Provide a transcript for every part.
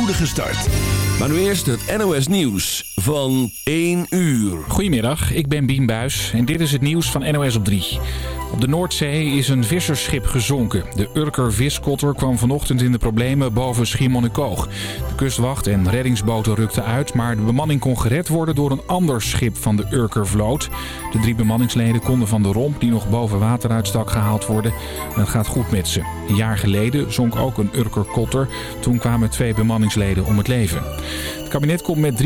spoedige start. Maar nu eerst het NOS Nieuws van 1 uur. Goedemiddag, ik ben Bien Buis en dit is het nieuws van NOS op 3. Op de Noordzee is een vissersschip gezonken. De Urker viskotter kwam vanochtend in de problemen boven Schiermonnikoog. De kustwacht en reddingsboten rukten uit, maar de bemanning kon gered worden door een ander schip van de Urkervloot. De drie bemanningsleden konden van de romp die nog boven water uitstak gehaald worden. En het gaat goed met ze. Een jaar geleden zonk ook een Urkerkotter. Toen kwamen twee bemanningsleden om het leven. Het kabinet komt met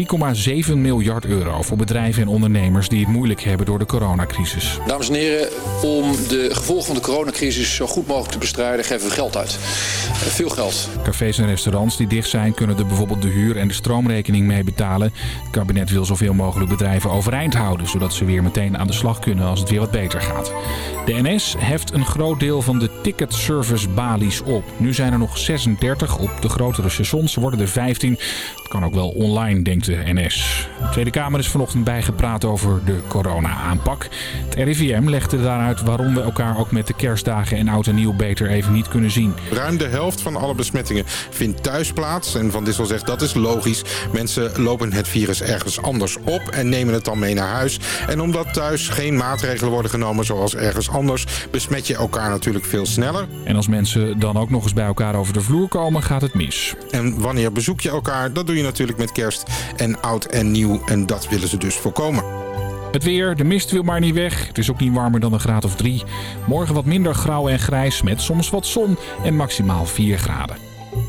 3,7 miljard euro voor bedrijven en ondernemers die het moeilijk hebben door de coronacrisis. Dames en heren, om de gevolgen van de coronacrisis zo goed mogelijk te bestrijden geven we geld uit. Veel geld. Cafés en restaurants die dicht zijn kunnen er bijvoorbeeld de huur en de stroomrekening mee betalen. Het kabinet wil zoveel mogelijk bedrijven overeind houden, zodat ze weer meteen aan de slag kunnen als het weer wat beter gaat. De NS heft een groot deel van de ticketservice balies op. Nu zijn er nog 36 op de grotere stations, worden er 15. Het kan ook wel online, denkt de NS. De Tweede Kamer is vanochtend bijgepraat over de corona-aanpak. Het RIVM legde daaruit waarom we elkaar ook met de kerstdagen en oud en nieuw beter even niet kunnen zien. Ruim de helft van alle besmettingen vindt thuis plaats. En Van Dissel zegt dat is logisch. Mensen lopen het virus ergens anders op en nemen het dan mee naar huis. En omdat thuis geen maatregelen worden genomen zoals ergens anders... besmet je elkaar natuurlijk veel sneller. En als mensen dan ook nog eens bij elkaar over de vloer komen, gaat het mis. En wanneer bezoek je elkaar? Dat doe je natuurlijk met kerst en oud en nieuw. En dat willen ze dus voorkomen. Het weer, de mist wil maar niet weg. Het is ook niet warmer dan een graad of drie. Morgen wat minder grauw en grijs met soms wat zon en maximaal 4 graden.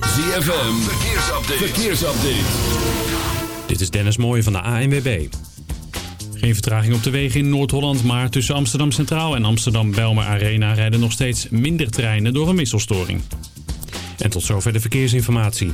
ZFM, verkeersupdate. verkeersupdate. Dit is Dennis Mooij van de ANWB. Geen vertraging op de wegen in Noord-Holland, maar tussen Amsterdam Centraal en Amsterdam Belmer Arena rijden nog steeds minder treinen door een wisselstoring. En tot zover de verkeersinformatie.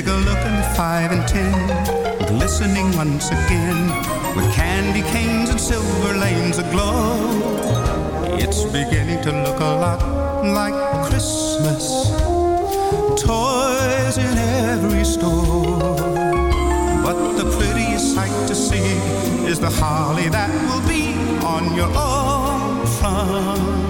Take a look in five and ten, glistening once again with candy canes and silver lanes aglow. It's beginning to look a lot like Christmas. Toys in every store. But the prettiest sight to see is the holly that will be on your own front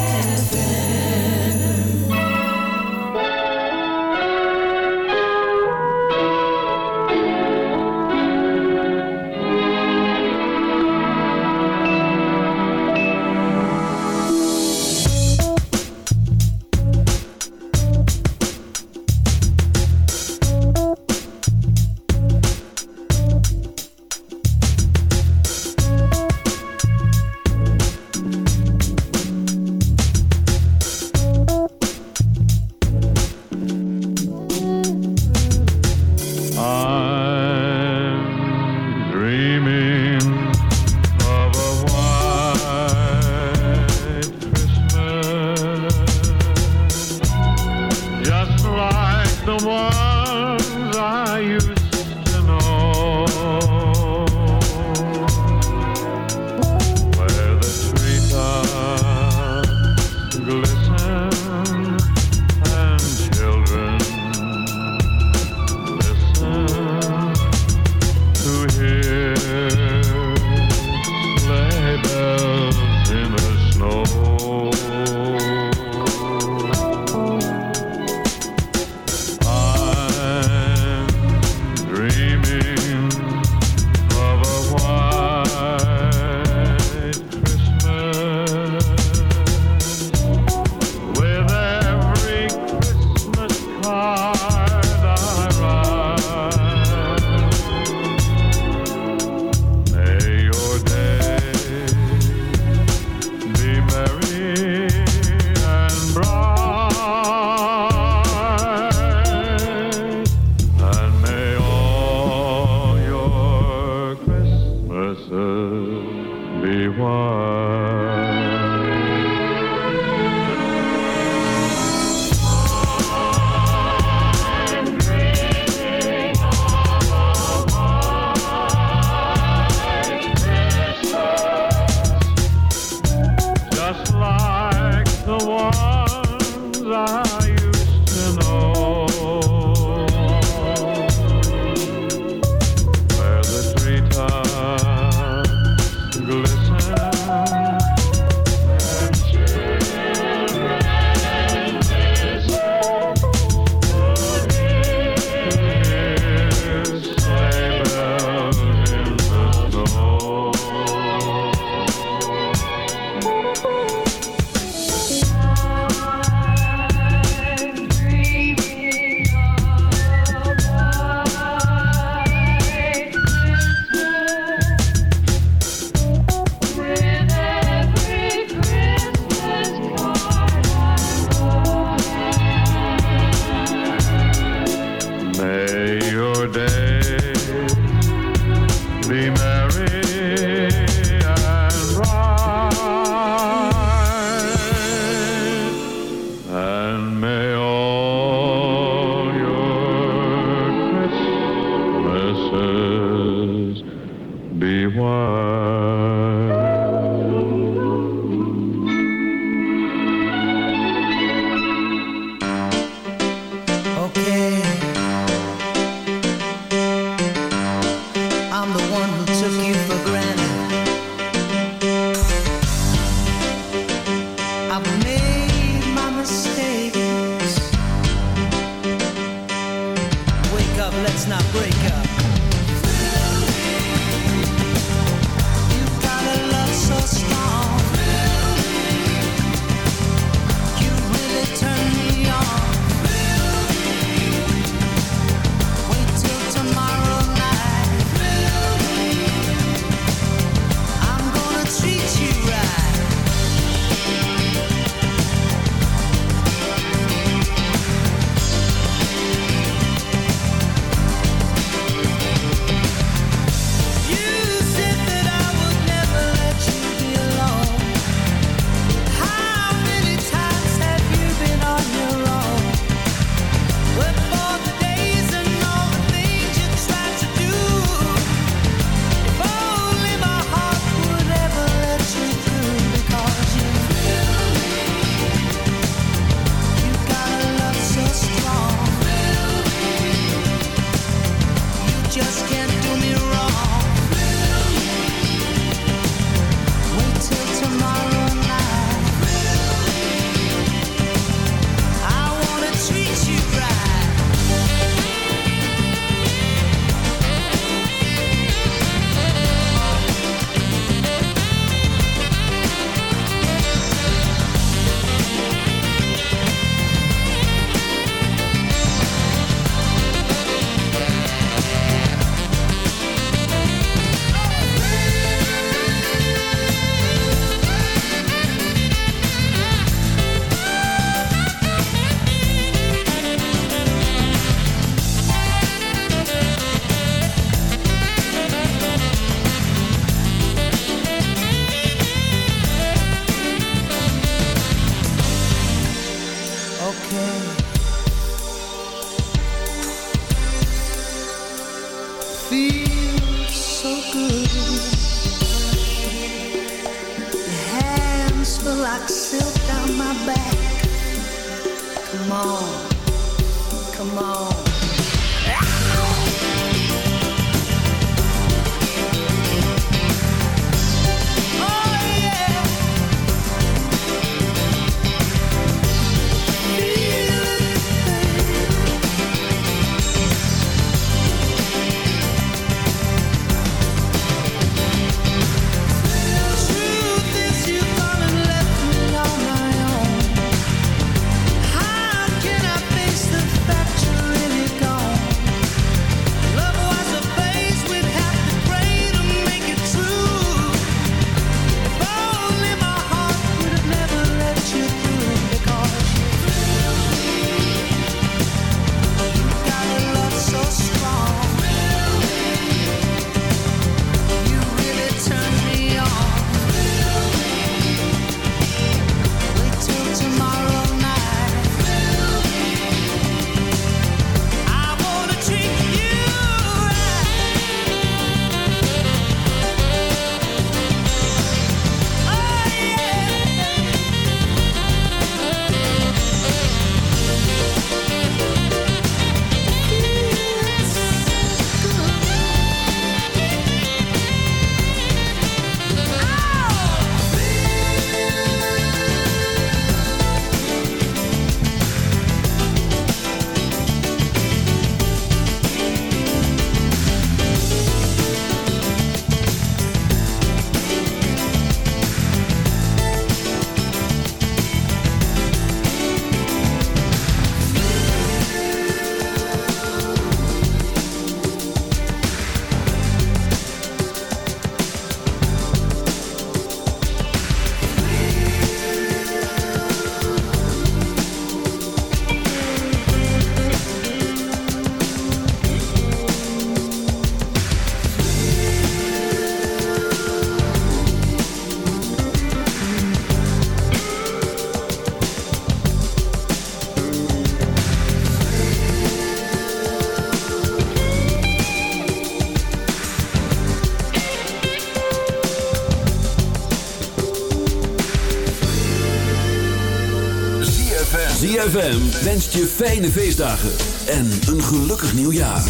ZFM wenst je fijne feestdagen en een gelukkig nieuwjaar.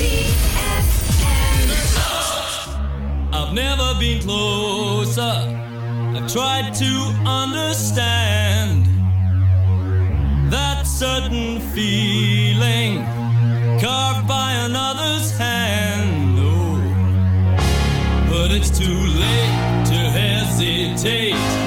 I've never been closer. I've tried to understand that certain feeling carved by another's hand. Oh, but it's too late to hesitate.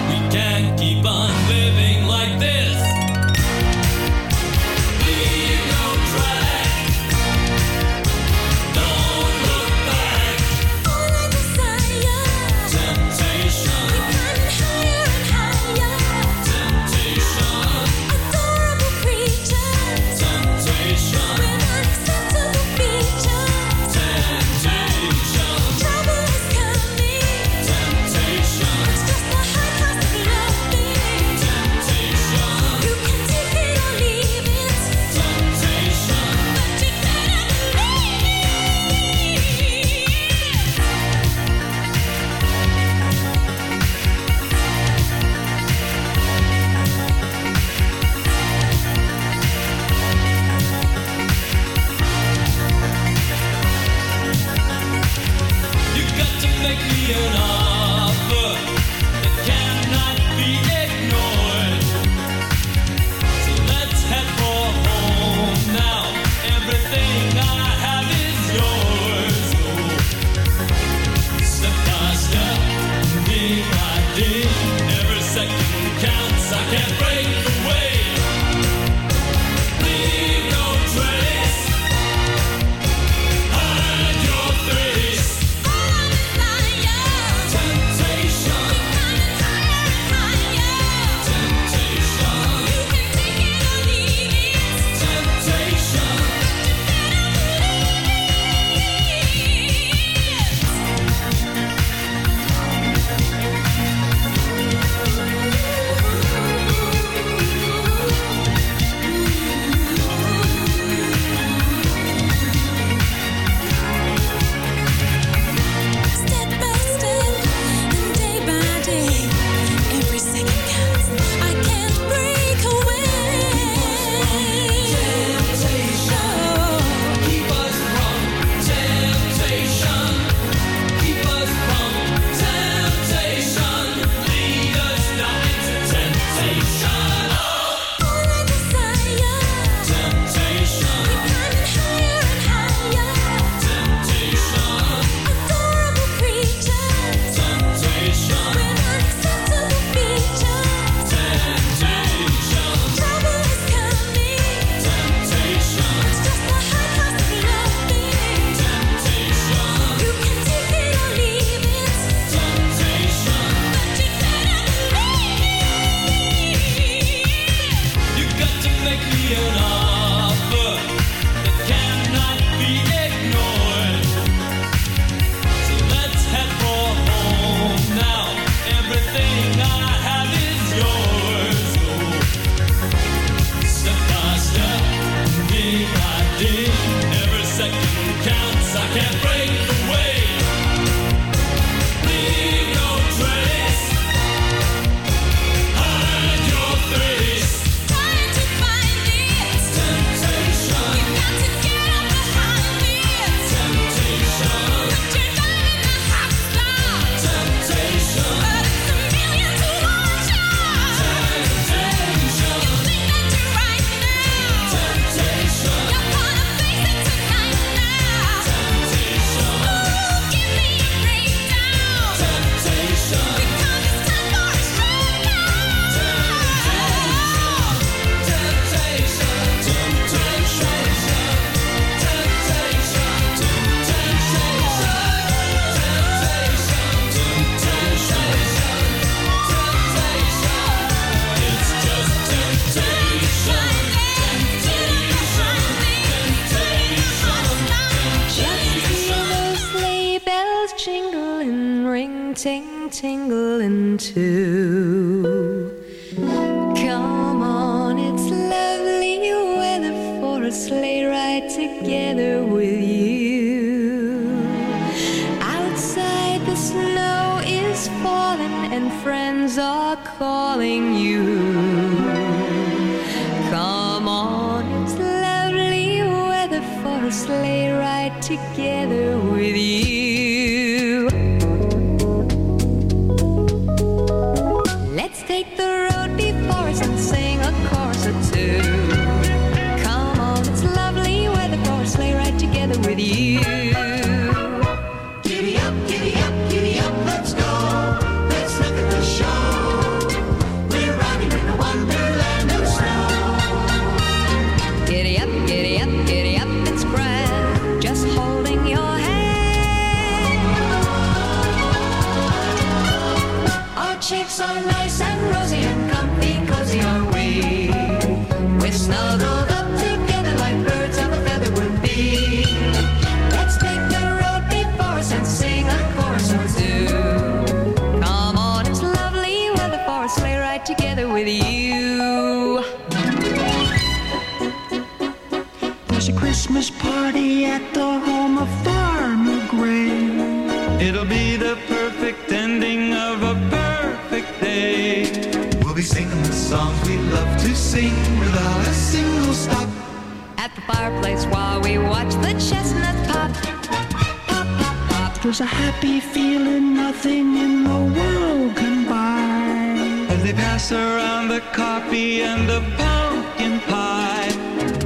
There's a happy feeling nothing in the world can buy. As they pass around the coffee and the pumpkin pie,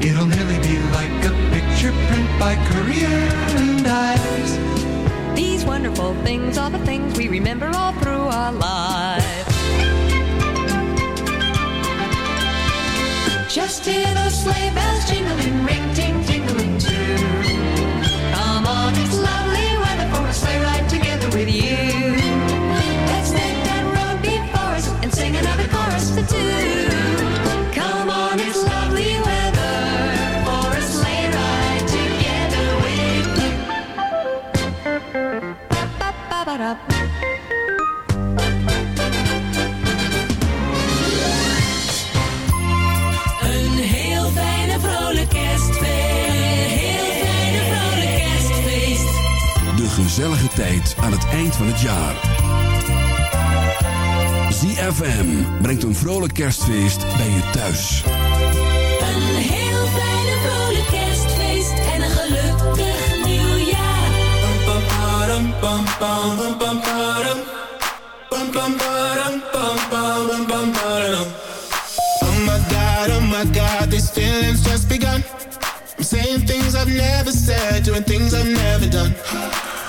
it'll nearly be like a picture print by Currier and Ives. These wonderful things are the things we remember all through our lives. Just hear those sleigh bells jingling, ring, ting, tingling too. Come on, It's lovely for a sleigh together with you. Tijd aan het eind van het jaar. ZFM brengt een vrolijk kerstfeest bij je thuis. Een heel fijne vrolijk kerstfeest en een gelukkig nieuwjaar. Oh my god, oh my god, these feelings just begun. I'm saying things I've never said, doing things I've never done.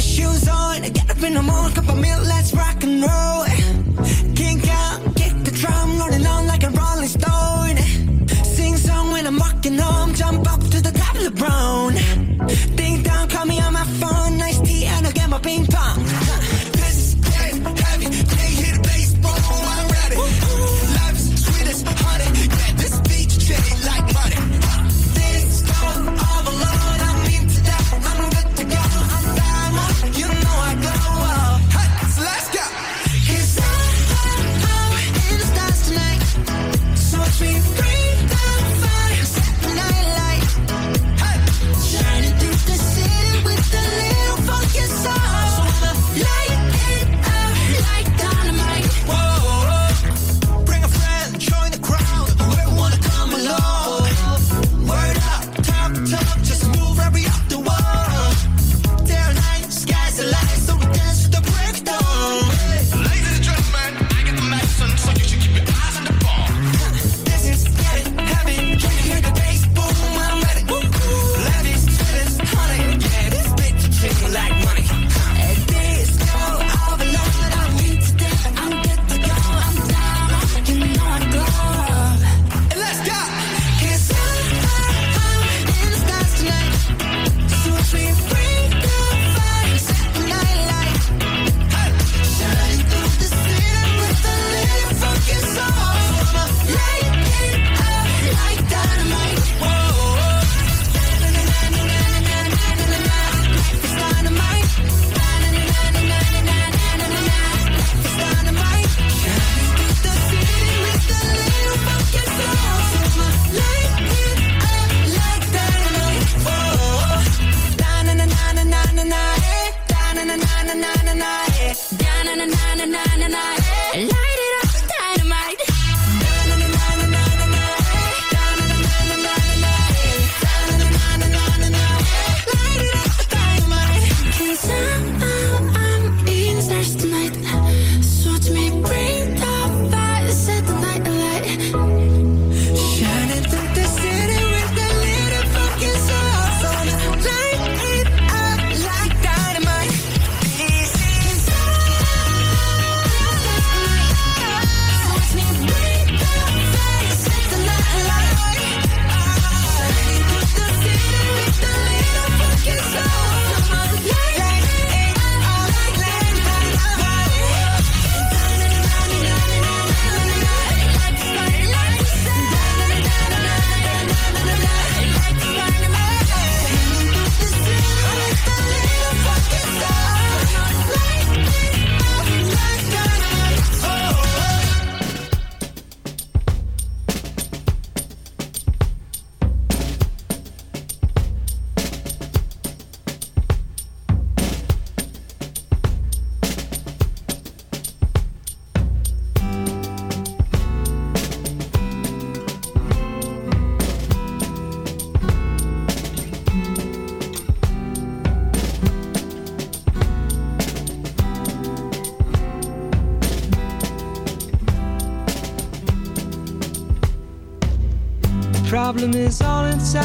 Shoes on, get up in the morning, cup of milk, let's rock and roll.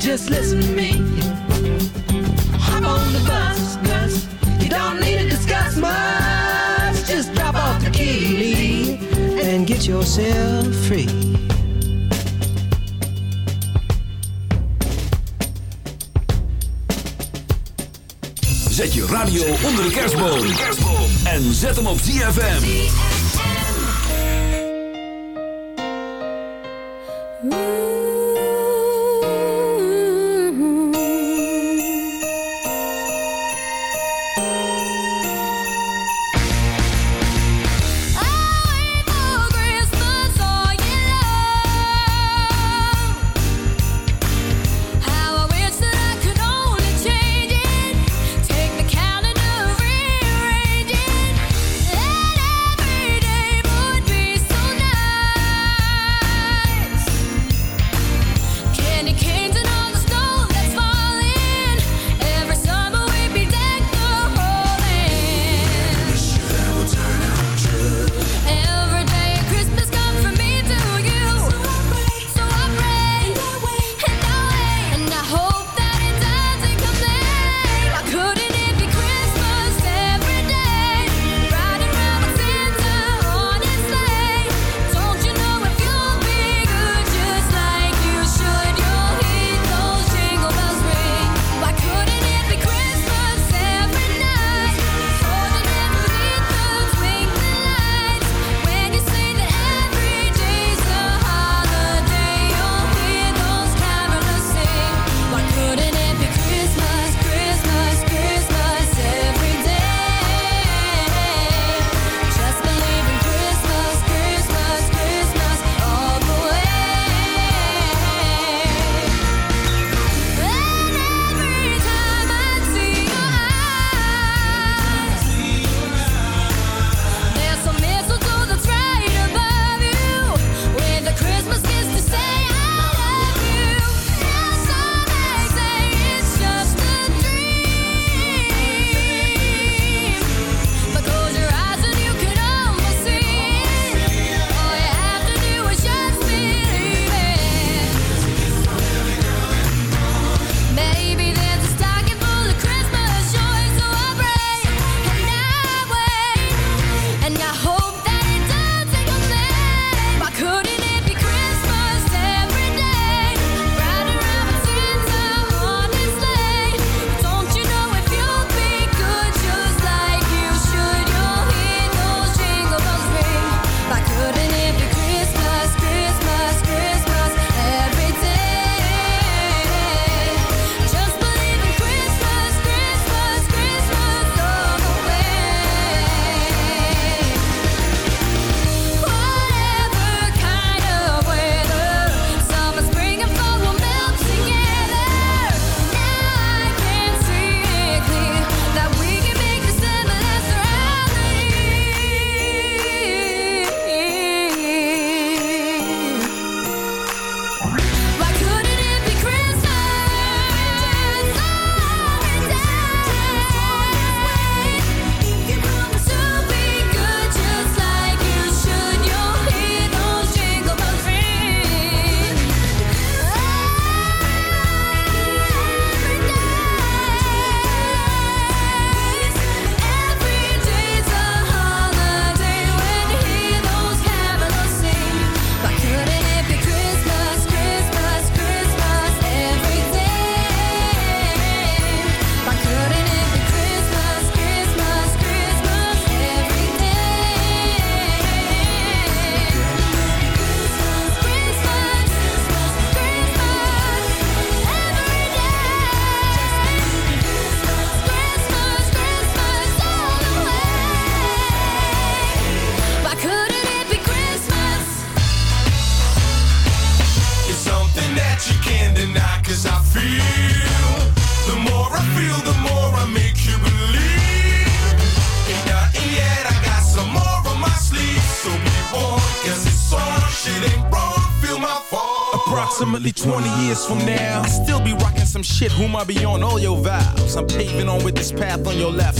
Just listen to me. Hop on the bus, Gus. You don't need to discuss much. Just drop off the key, and get yourself free. Zet je radio onder de kerstboom. En zet hem op ZFM. Shit. Whom I be on all your vows. I'm paving on with this path on your left.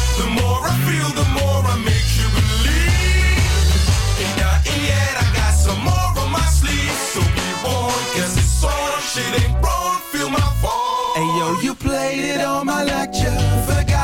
The more I feel, the more I make you believe. Ain't yet, I got some more on my sleeve. So be warned, cause it's on, shit ain't wrong, feel my fall. Hey yo, you played it on my lecture.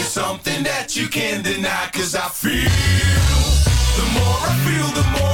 It's something that you can't deny, cause I feel. The more I feel, the more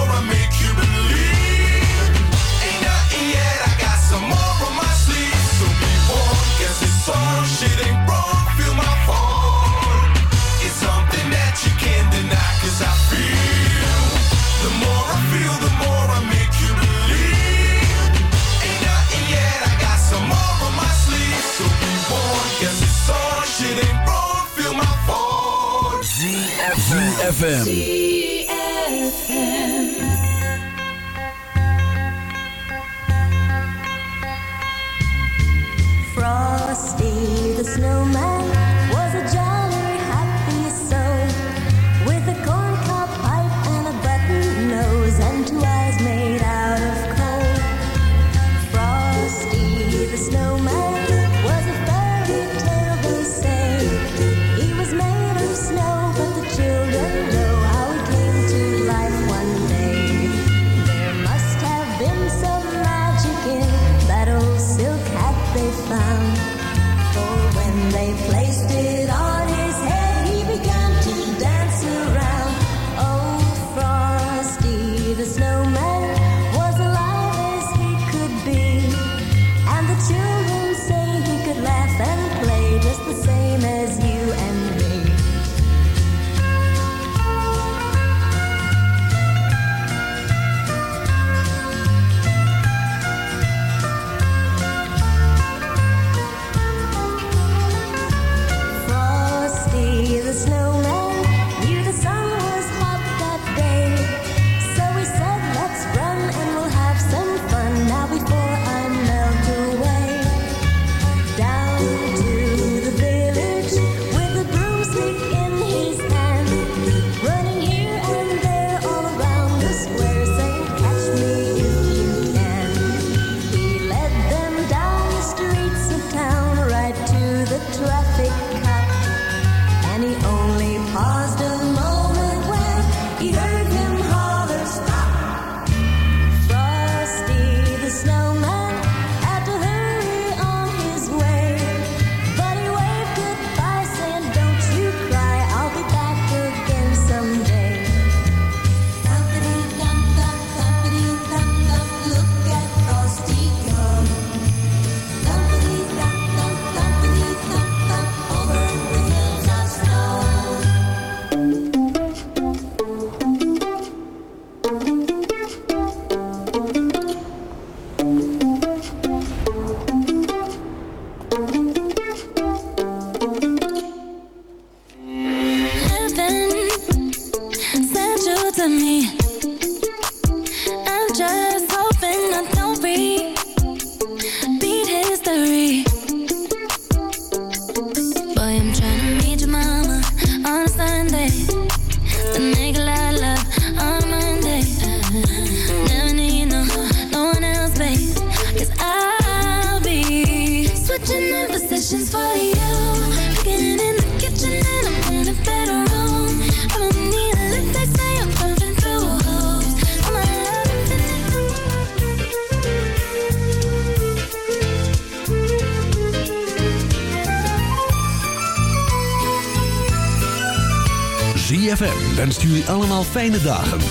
komende.